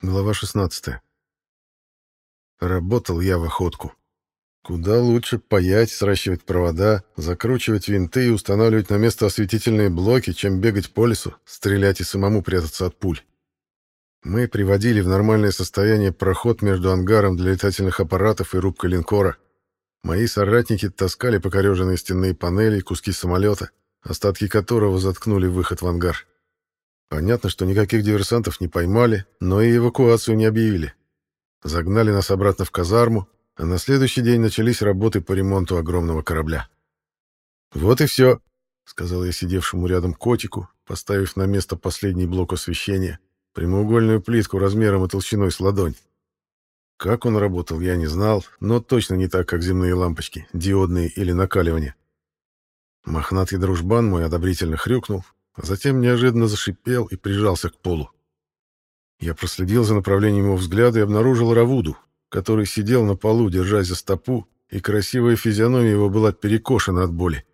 Глава 16. Работал я в охотку. Куда лучше паять, сращивать провода, закручивать винты и устанавливать на место осветительные блоки, чем бегать по лесу, стрелять и самому прятаться от пуль. Мы приводили в нормальное состояние проход между ангаром для летательных аппаратов и рубкой линкора. Мои соратники таскали покореженные стенные панели и куски самолета, остатки которого заткнули выход в ангар. Понятно, что никаких диверсантов не поймали, но и эвакуацию не объявили. Загнали нас обратно в казарму, а на следующий день начались работы по ремонту огромного корабля. «Вот и все», — сказал я сидевшему рядом котику, поставив на место последний блок освещения, прямоугольную плитку размером и толщиной с ладонь. Как он работал, я не знал, но точно не так, как земные лампочки, диодные или накаливание. Мохнатый дружбан мой одобрительно хрюкнул, а затем неожиданно зашипел и прижался к полу. Я проследил за направлением его взгляда и обнаружил Равуду, который сидел на полу, держась за стопу, и красивая физиономия его была перекошена от боли.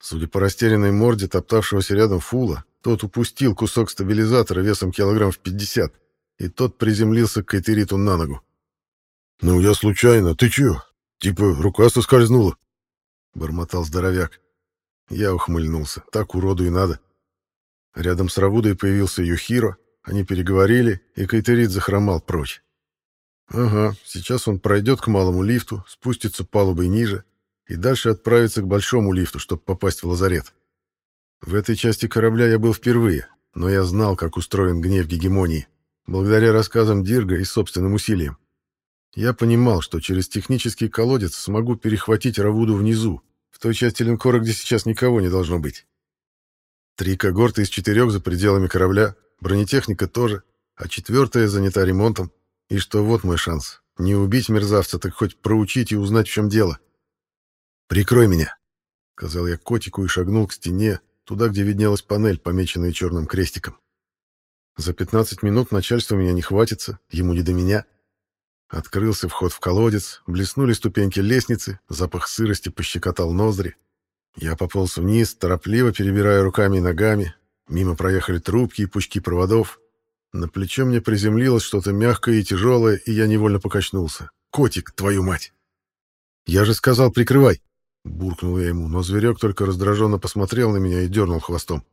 Судя по растерянной морде топтавшегося рядом фула, тот упустил кусок стабилизатора весом килограмм в пятьдесят, и тот приземлился к Кайтериту на ногу. «Ну, я случайно. Ты чё? Типа рука соскользнула?» — бормотал здоровяк. Я ухмыльнулся. Так уроду и надо. Рядом с Равудой появился Юхиро. Они переговорили, и Кайтерит захромал прочь. Ага, сейчас он пройдет к малому лифту, спустится палубой ниже и дальше отправится к большому лифту, чтобы попасть в лазарет. В этой части корабля я был впервые, но я знал, как устроен гнев гегемонии, благодаря рассказам Дирга и собственным усилиям. Я понимал, что через технический колодец смогу перехватить Равуду внизу, в той части линкора, где сейчас никого не должно быть. Три когорты из четырех за пределами корабля, бронетехника тоже, а четвертая занята ремонтом. И что вот мой шанс. Не убить мерзавца, так хоть проучить и узнать, в чем дело. «Прикрой меня», — сказал я котику и шагнул к стене, туда, где виднелась панель, помеченная черным крестиком. За 15 минут начальство меня не хватится, ему не до меня. Открылся вход в колодец, блеснули ступеньки лестницы, запах сырости пощекотал ноздри. Я пополз вниз, торопливо перебирая руками и ногами. Мимо проехали трубки и пучки проводов. На плечо мне приземлилось что-то мягкое и тяжелое, и я невольно покачнулся. «Котик, твою мать!» «Я же сказал, прикрывай!» Буркнул я ему, но зверек только раздраженно посмотрел на меня и дернул хвостом.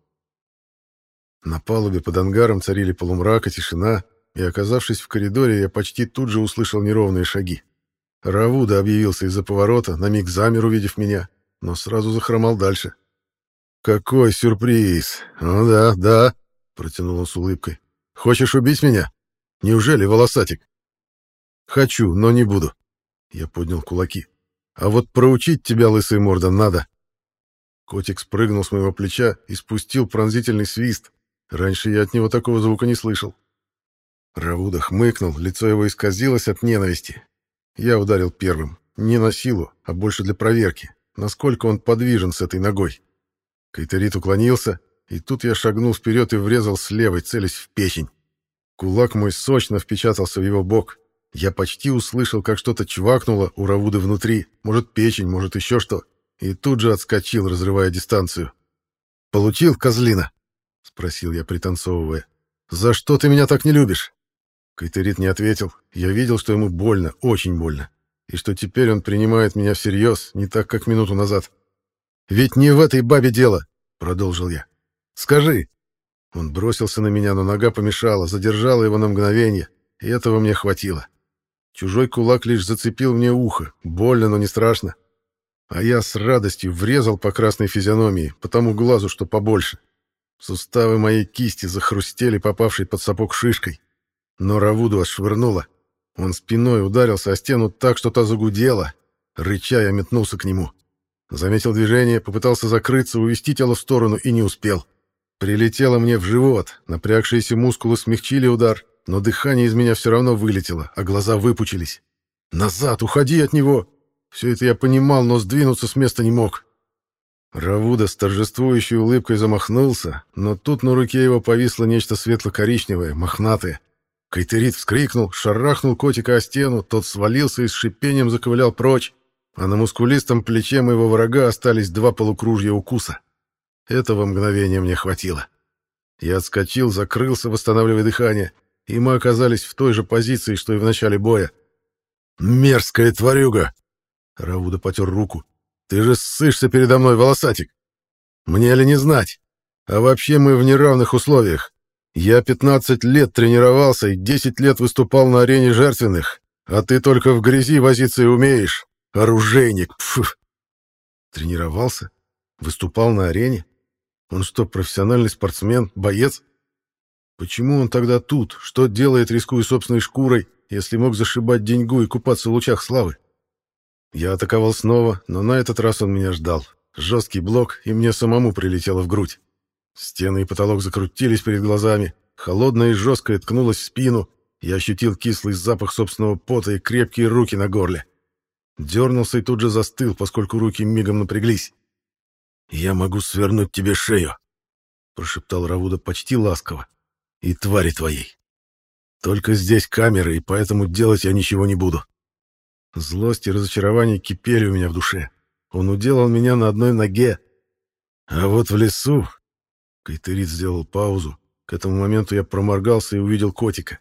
На палубе под ангаром царили полумрак и тишина, и, оказавшись в коридоре, я почти тут же услышал неровные шаги. Равуда объявился из-за поворота, на миг замер, увидев меня, но сразу захромал дальше. «Какой сюрприз! Ну да, да!» — протянул он с улыбкой. «Хочешь убить меня? Неужели, волосатик?» «Хочу, но не буду». Я поднял кулаки. «А вот проучить тебя, лысый морда, надо!» Котик спрыгнул с моего плеча и спустил пронзительный свист. Раньше я от него такого звука не слышал. Равуда хмыкнул, лицо его исказилось от ненависти. Я ударил первым. Не на силу, а больше для проверки, насколько он подвижен с этой ногой. Кайтерит уклонился, и тут я шагнул вперед и врезал с левой, целясь в печень. Кулак мой сочно впечатался в его бок. Я почти услышал, как что-то чвакнуло у Равуды внутри, может, печень, может, еще что, и тут же отскочил, разрывая дистанцию. «Получил, козлина?» — спросил я, пританцовывая. «За что ты меня так не любишь?» Кайтерит не ответил. Я видел, что ему больно, очень больно. И что теперь он принимает меня всерьез, не так, как минуту назад. «Ведь не в этой бабе дело!» — продолжил я. «Скажи!» Он бросился на меня, но нога помешала, задержала его на мгновение, и этого мне хватило. Чужой кулак лишь зацепил мне ухо, больно, но не страшно. А я с радостью врезал по красной физиономии, по тому глазу, что побольше. Суставы моей кисти захрустели, попавшей под сапог шишкой. Но Равуду отшвырнуло. Он спиной ударился о стену так, что та загудела. Рыча я метнулся к нему. Заметил движение, попытался закрыться, увести тело в сторону и не успел. Прилетело мне в живот, напрягшиеся мускулы смягчили удар, но дыхание из меня все равно вылетело, а глаза выпучились. «Назад! Уходи от него!» Все это я понимал, но сдвинуться с места не мог. Равуда с торжествующей улыбкой замахнулся, но тут на руке его повисло нечто светло-коричневое, мохнатое. Кайтерит вскрикнул, шарахнул котика о стену, тот свалился и с шипением заковылял прочь, а на мускулистом плече моего врага остались два полукружья укуса. Этого мгновения мне хватило. Я отскочил, закрылся, восстанавливая дыхание, и мы оказались в той же позиции, что и в начале боя. «Мерзкая тварюга!» Рауда потер руку. «Ты же ссышься передо мной, волосатик! Мне ли не знать? А вообще мы в неравных условиях. Я 15 лет тренировался и 10 лет выступал на арене жертвенных, а ты только в грязи возиться и умеешь. Оружейник, пф!» Тренировался? Выступал на арене? Он что, профессиональный спортсмен, боец? Почему он тогда тут? Что делает, рискуя собственной шкурой, если мог зашибать деньгу и купаться в лучах славы? Я атаковал снова, но на этот раз он меня ждал. Жесткий блок, и мне самому прилетело в грудь. Стены и потолок закрутились перед глазами, холодное и жесткое ткнулось в спину, я ощутил кислый запах собственного пота и крепкие руки на горле. Дернулся и тут же застыл, поскольку руки мигом напряглись. «Я могу свернуть тебе шею», — прошептал Равуда почти ласково. «И твари твоей. Только здесь камеры, и поэтому делать я ничего не буду». Злость и разочарование кипели у меня в душе. Он уделал меня на одной ноге. А вот в лесу... Кайтерит сделал паузу. К этому моменту я проморгался и увидел котика.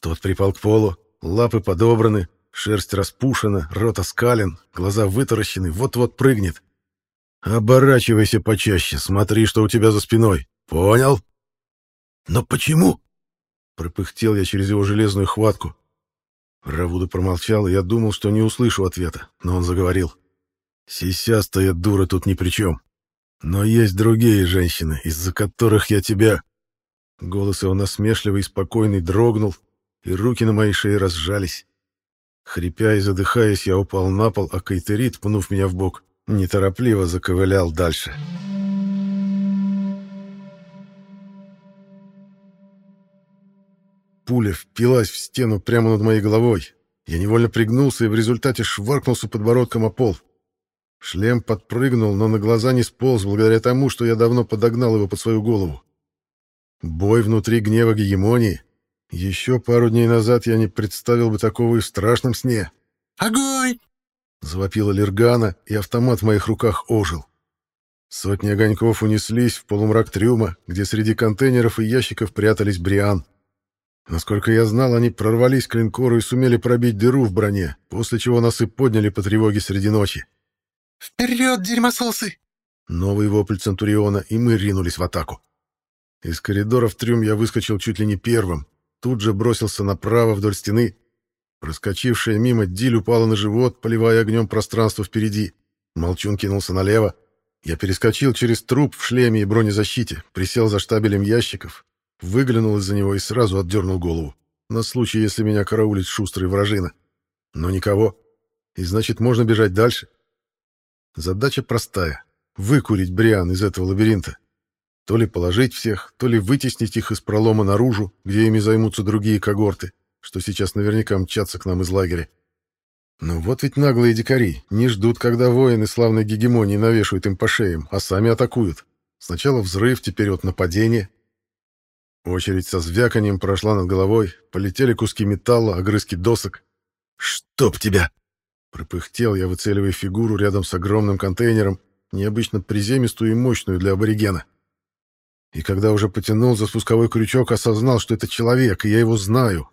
Тот припал к полу, лапы подобраны, шерсть распушена, рот оскален, глаза вытаращены, вот-вот прыгнет. Оборачивайся почаще, смотри, что у тебя за спиной. Понял? Но почему? Пропыхтел я через его железную хватку. Равуда промолчал, и я думал, что не услышу ответа, но он заговорил. Сисястая дура тут ни при чем. Но есть другие женщины, из-за которых я тебя...» Голос его насмешливый и спокойный дрогнул, и руки на моей шее разжались. Хрипя и задыхаясь, я упал на пол, а Кайтерит, пнув меня в бок, неторопливо заковылял дальше. Пуля впилась в стену прямо над моей головой. Я невольно пригнулся и в результате шваркнулся подбородком о пол. Шлем подпрыгнул, но на глаза не сполз, благодаря тому, что я давно подогнал его под свою голову. Бой внутри гнева гегемонии. Еще пару дней назад я не представил бы такого и в страшном сне. «Огонь!» — завопила Лергана, и автомат в моих руках ожил. Сотни огоньков унеслись в полумрак трюма, где среди контейнеров и ящиков прятались Бриан. Насколько я знал, они прорвались к линкору и сумели пробить дыру в броне, после чего нас и подняли по тревоге среди ночи. «Вперед, дерьмососы!» Новый вопль Центуриона, и мы ринулись в атаку. Из коридора в трюм я выскочил чуть ли не первым. Тут же бросился направо вдоль стены. Проскочившая мимо Диль упала на живот, поливая огнем пространство впереди. Молчун кинулся налево. Я перескочил через труп в шлеме и бронезащите, присел за штабелем ящиков, выглянул из-за него и сразу отдернул голову. На случай, если меня караулит шустрый вражина. Но никого. И значит, можно бежать дальше. Задача простая — выкурить Бриан из этого лабиринта. То ли положить всех, то ли вытеснить их из пролома наружу, где ими займутся другие когорты, что сейчас наверняка мчатся к нам из лагеря. Ну вот ведь наглые дикари не ждут, когда воины славной гегемонии навешивают им по шеям, а сами атакуют. Сначала взрыв, теперь вот нападение. Очередь со звяканием прошла над головой, полетели куски металла, огрызки досок. «Чтоб тебя!» Пропыхтел я, выцеливая фигуру рядом с огромным контейнером, необычно приземистую и мощную для аборигена. И когда уже потянул за спусковой крючок, осознал, что это человек, и я его знаю.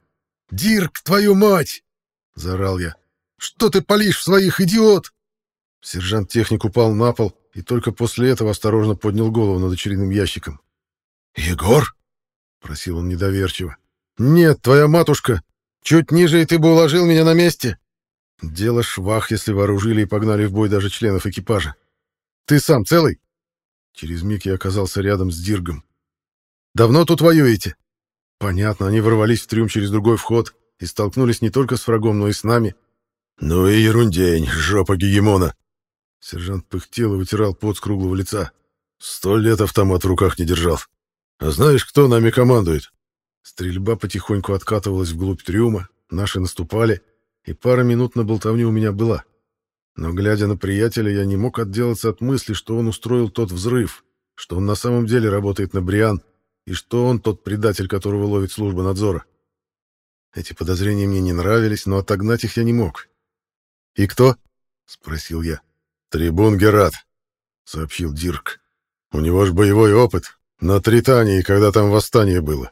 «Дирк, твою мать!» — заорал я. «Что ты палишь в своих, идиот?» Сержант-техник упал на пол и только после этого осторожно поднял голову над очередным ящиком. «Егор?» — просил он недоверчиво. «Нет, твоя матушка! Чуть ниже, и ты бы уложил меня на месте!» Дело швах, если вооружили и погнали в бой даже членов экипажа. Ты сам целый? Через миг я оказался рядом с Диргом. Давно тут воюете? Понятно, они ворвались в трюм через другой вход и столкнулись не только с врагом, но и с нами. Ну и ерундень, жопа гегемона. Сержант пыхтел и вытирал пот с круглого лица. Сто лет автомат в руках не держал. А знаешь, кто нами командует? Стрельба потихоньку откатывалась вглубь трюма, наши наступали, и пара минут на болтовню у меня была. Но, глядя на приятеля, я не мог отделаться от мысли, что он устроил тот взрыв, что он на самом деле работает на Бриан, и что он тот предатель, которого ловит служба надзора. Эти подозрения мне не нравились, но отогнать их я не мог. «И кто?» — спросил я. «Трибун Герат», — сообщил Дирк. «У него ж боевой опыт. На Тритании, когда там восстание было.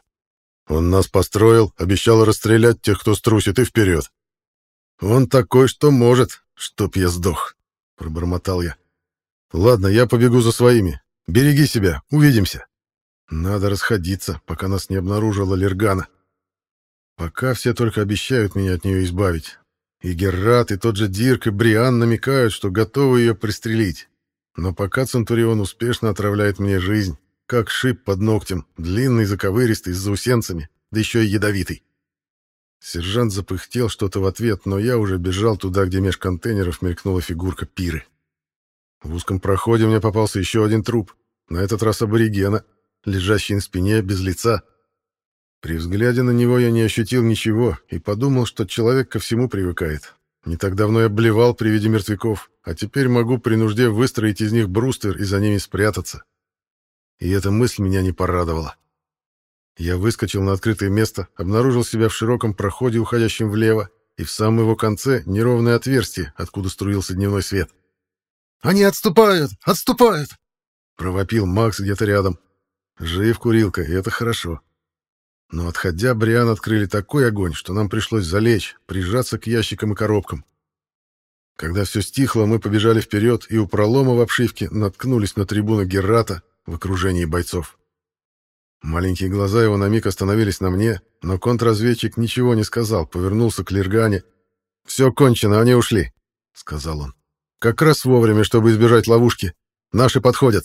Он нас построил, обещал расстрелять тех, кто струсит, и вперед. Он такой, что может, чтоб я сдох, — пробормотал я. Ладно, я побегу за своими. Береги себя, увидимся. Надо расходиться, пока нас не обнаружила Лергана. Пока все только обещают меня от нее избавить. И Геррат, и тот же Дирк, и Бриан намекают, что готовы ее пристрелить. Но пока Центурион успешно отравляет мне жизнь, как шип под ногтем, длинный, заковыристый, с заусенцами, да еще и ядовитый. Сержант запыхтел что-то в ответ, но я уже бежал туда, где меж контейнеров мелькнула фигурка пиры. В узком проходе мне попался еще один труп, на этот раз аборигена, лежащий на спине, без лица. При взгляде на него я не ощутил ничего и подумал, что человек ко всему привыкает. Не так давно я блевал при виде мертвяков, а теперь могу при нужде выстроить из них бруствер и за ними спрятаться. И эта мысль меня не порадовала. Я выскочил на открытое место, обнаружил себя в широком проходе, уходящем влево, и в самом его конце неровное отверстие, откуда струился дневной свет. «Они отступают! Отступают!» — провопил Макс где-то рядом. Жив курилка, и это хорошо. Но отходя, Бриан открыли такой огонь, что нам пришлось залечь, прижаться к ящикам и коробкам. Когда все стихло, мы побежали вперед и у пролома в обшивке наткнулись на трибуну Геррата в окружении бойцов. Маленькие глаза его на миг остановились на мне, но контрразведчик ничего не сказал, повернулся к Лергане. «Все кончено, они ушли», — сказал он. «Как раз вовремя, чтобы избежать ловушки. Наши подходят».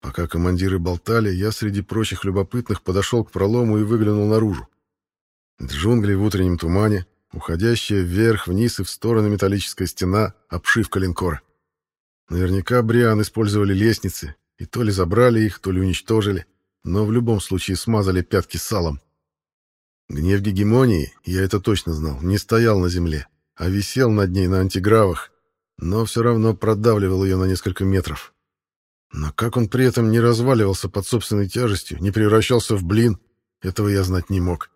Пока командиры болтали, я среди прочих любопытных подошел к пролому и выглянул наружу. Джунгли в утреннем тумане, уходящая вверх, вниз и в стороны металлическая стена, обшивка линкора. Наверняка Бриан использовали лестницы, и то ли забрали их, то ли уничтожили но в любом случае смазали пятки салом. Гнев гегемонии, я это точно знал, не стоял на земле, а висел над ней на антигравах, но все равно продавливал ее на несколько метров. Но как он при этом не разваливался под собственной тяжестью, не превращался в блин, этого я знать не мог.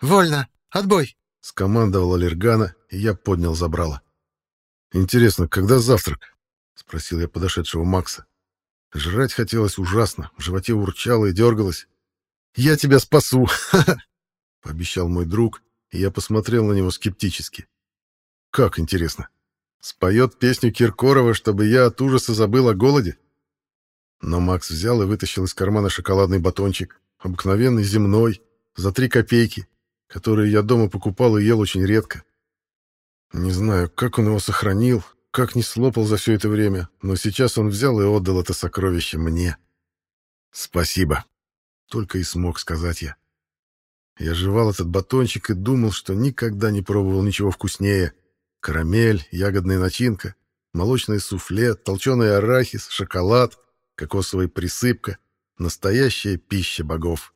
«Вольно! Отбой!» — скомандовала Лергана, и я поднял забрало. «Интересно, когда завтрак?» — спросил я подошедшего Макса. Жрать хотелось ужасно, в животе урчало и дергалось. «Я тебя спасу!» — пообещал мой друг, и я посмотрел на него скептически. «Как интересно? Споет песню Киркорова, чтобы я от ужаса забыл о голоде?» Но Макс взял и вытащил из кармана шоколадный батончик, обыкновенный земной, за три копейки, которые я дома покупал и ел очень редко. Не знаю, как он его сохранил, как не слопал за все это время, но сейчас он взял и отдал это сокровище мне. Спасибо. Только и смог сказать я. Я жевал этот батончик и думал, что никогда не пробовал ничего вкуснее. Карамель, ягодная начинка, молочное суфле, толченый арахис, шоколад, кокосовая присыпка. Настоящая пища богов.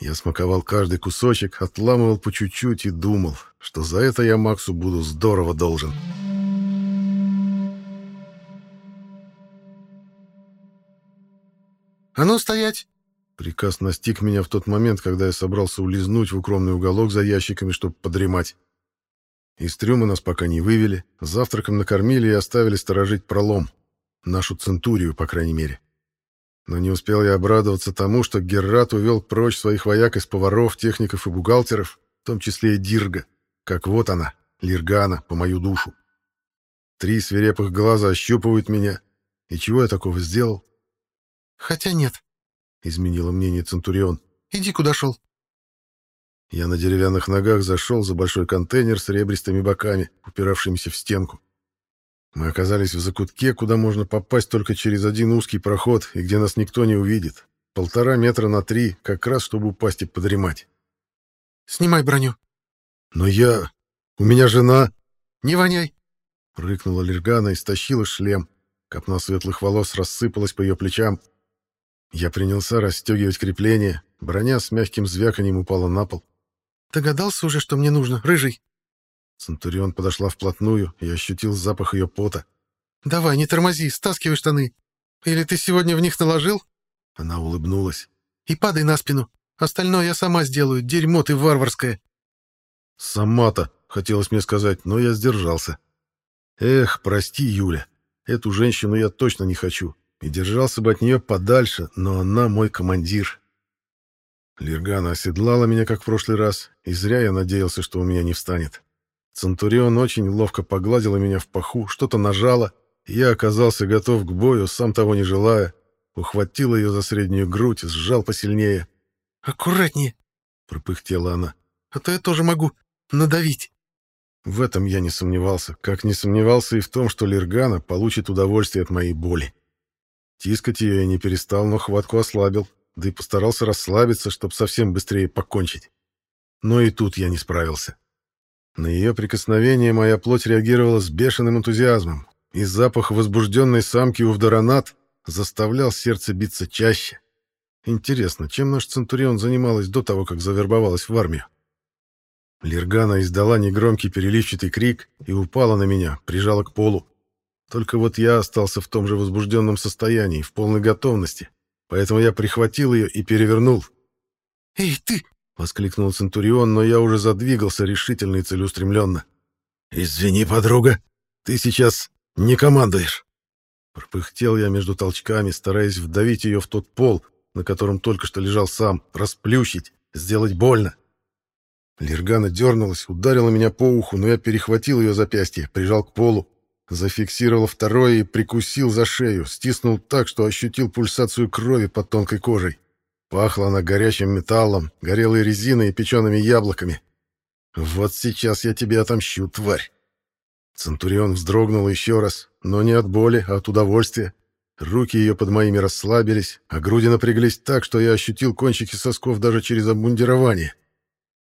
Я смаковал каждый кусочек, отламывал по чуть-чуть и думал, что за это я Максу буду здорово должен. «А ну, стоять!» Приказ настиг меня в тот момент, когда я собрался улизнуть в укромный уголок за ящиками, чтобы подремать. Из трюма нас пока не вывели, завтраком накормили и оставили сторожить пролом. Нашу центурию, по крайней мере. Но не успел я обрадоваться тому, что Геррат увел прочь своих вояк из поваров, техников и бухгалтеров, в том числе и Дирга, как вот она, Лиргана, по мою душу. Три свирепых глаза ощупывают меня. И чего я такого сделал? «Хотя нет», — изменило мнение Центурион. «Иди, куда шел». Я на деревянных ногах зашел за большой контейнер с ребристыми боками, упиравшимися в стенку. Мы оказались в закутке, куда можно попасть только через один узкий проход, и где нас никто не увидит. Полтора метра на три, как раз, чтобы упасть и подремать. «Снимай броню». «Но я... У меня жена...» «Не воняй!» — рыкнула Лергана и стащила шлем. Копна светлых волос рассыпалась по ее плечам. Я принялся расстегивать крепление. Броня с мягким звяканием упала на пол. «Догадался уже, что мне нужно, рыжий?» Центурион подошла вплотную и ощутил запах ее пота. «Давай, не тормози, стаскивай штаны. Или ты сегодня в них наложил?» Она улыбнулась. «И падай на спину. Остальное я сама сделаю, дерьмо ты варварское». «Сама-то», — хотелось мне сказать, но я сдержался. «Эх, прости, Юля, эту женщину я точно не хочу и держался бы от нее подальше, но она мой командир. Лиргана оседлала меня, как в прошлый раз, и зря я надеялся, что у меня не встанет. Центурион очень ловко погладила меня в паху, что-то нажала, и я оказался готов к бою, сам того не желая. Ухватил ее за среднюю грудь, сжал посильнее. «Аккуратнее!» — пропыхтела она. «А то я тоже могу надавить!» В этом я не сомневался, как не сомневался и в том, что Лиргана получит удовольствие от моей боли. Тискать ее я не перестал, но хватку ослабил, да и постарался расслабиться, чтобы совсем быстрее покончить. Но и тут я не справился. На ее прикосновение моя плоть реагировала с бешеным энтузиазмом, и запах возбужденной самки у Увдаранат заставлял сердце биться чаще. Интересно, чем наш Центурион занималась до того, как завербовалась в армию? Лергана издала негромкий переливчатый крик и упала на меня, прижала к полу. Только вот я остался в том же возбужденном состоянии, в полной готовности, поэтому я прихватил ее и перевернул. «Эй, ты!» — воскликнул Центурион, но я уже задвигался решительно и целеустремленно. «Извини, подруга, ты сейчас не командуешь!» Пропыхтел я между толчками, стараясь вдавить ее в тот пол, на котором только что лежал сам, расплющить, сделать больно. Лергана дернулась, ударила меня по уху, но я перехватил ее запястье, прижал к полу, зафиксировал второе и прикусил за шею, стиснул так, что ощутил пульсацию крови под тонкой кожей. Пахла она горячим металлом, горелой резиной и печеными яблоками. «Вот сейчас я тебе отомщу, тварь!» Центурион вздрогнул еще раз, но не от боли, а от удовольствия. Руки ее под моими расслабились, а груди напряглись так, что я ощутил кончики сосков даже через обмундирование.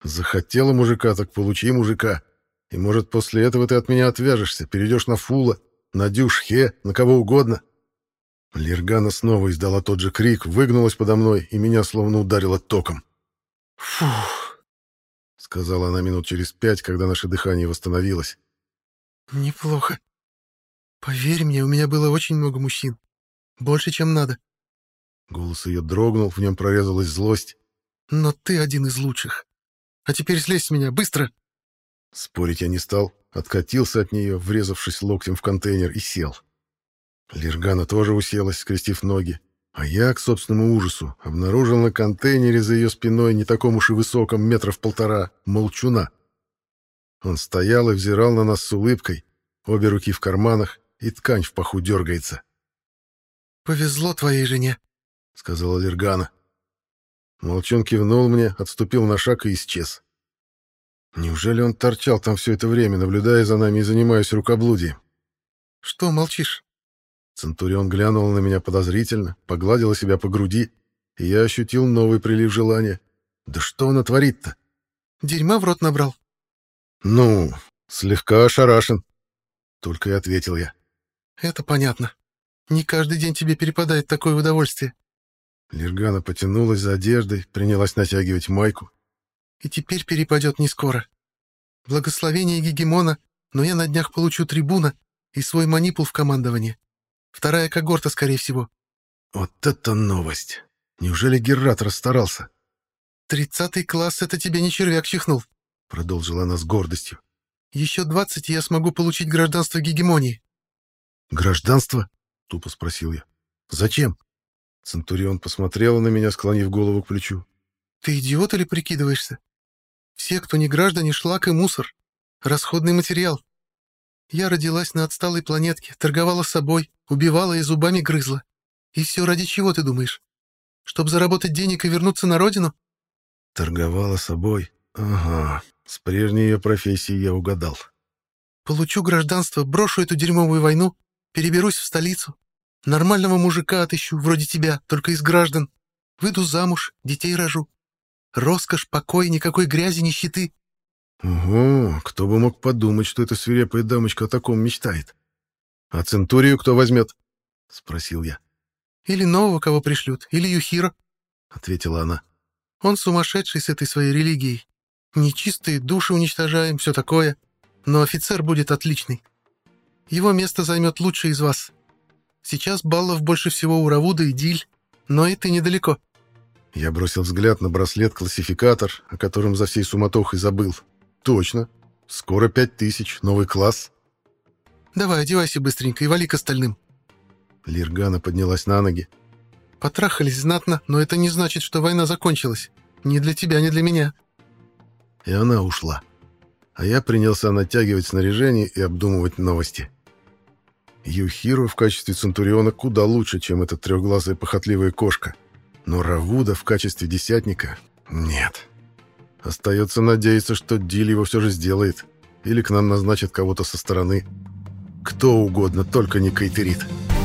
Захотела мужика, так получи мужика. И, может, после этого ты от меня отвяжешься, перейдешь на Фула, на Дюшхе, на кого угодно. Лергана снова издала тот же крик, выгнулась подо мной, и меня словно ударило током. «Фух», — сказала она минут через пять, когда наше дыхание восстановилось. «Неплохо. Поверь мне, у меня было очень много мужчин. Больше, чем надо». Голос ее дрогнул, в нем прорезалась злость. «Но ты один из лучших. А теперь слезь с меня, быстро!» Спорить я не стал, откатился от нее, врезавшись локтем в контейнер, и сел. Лергана тоже уселась, скрестив ноги, а я, к собственному ужасу, обнаружил на контейнере за ее спиной не таком уж и высоком, метров полтора, молчуна. Он стоял и взирал на нас с улыбкой, обе руки в карманах, и ткань в паху дергается. «Повезло твоей жене», — сказала Лергана. Молчун кивнул мне, отступил на шаг и исчез. Неужели он торчал там все это время, наблюдая за нами и занимаясь рукоблудием? «Что молчишь?» Центурион глянул на меня подозрительно, погладил себя по груди, и я ощутил новый прилив желания. «Да что она творит-то?» «Дерьма в рот набрал». «Ну, слегка ошарашен», — только и ответил я. «Это понятно. Не каждый день тебе перепадает такое удовольствие». Лергана потянулась за одеждой, принялась натягивать майку. «И теперь перепадет не скоро. Благословение Гегемона, но я на днях получу трибуна и свой манипул в командовании. Вторая когорта, скорее всего». «Вот это новость! Неужели Геррат расстарался?» «Тридцатый класс — это тебе не червяк чихнул», — продолжила она с гордостью. «Еще двадцать, и я смогу получить гражданство гегемонии». «Гражданство?» — тупо спросил я. «Зачем?» Центурион посмотрела на меня, склонив голову к плечу. «Ты идиот или прикидываешься? Все, кто не граждане, шлак и мусор. Расходный материал. Я родилась на отсталой планетке, торговала собой, убивала и зубами грызла. И все ради чего, ты думаешь? Чтобы заработать денег и вернуться на родину?» «Торговала собой? Ага, с прежней ее профессией я угадал». «Получу гражданство, брошу эту дерьмовую войну, переберусь в столицу, Нормального мужика отыщу, вроде тебя, только из граждан. Выйду замуж, детей рожу. Роскошь, покой, никакой грязи, нищеты. Ого, кто бы мог подумать, что эта свирепая дамочка о таком мечтает. А Центурию кто возьмет? Спросил я. Или нового кого пришлют, или Юхиро, ответила она. Он сумасшедший с этой своей религией. Нечистые души уничтожаем, все такое. Но офицер будет отличный. Его место займет лучший из вас, Сейчас баллов больше всего у Равуда и Диль, но и ты недалеко». Я бросил взгляд на браслет-классификатор, о котором за всей суматохой забыл. «Точно. Скоро пять тысяч, новый класс». «Давай, одевайся быстренько и вали к остальным». Лиргана поднялась на ноги. «Потрахались знатно, но это не значит, что война закончилась. Не для тебя, не для меня». И она ушла. А я принялся натягивать снаряжение и обдумывать новости. Юхиру в качестве Центуриона куда лучше, чем эта трехглазая похотливая кошка. Но Равуда в качестве десятника — нет. Остается надеяться, что Диль его все же сделает. Или к нам назначат кого-то со стороны. Кто угодно, только не Кайтерит. «Кайтерит».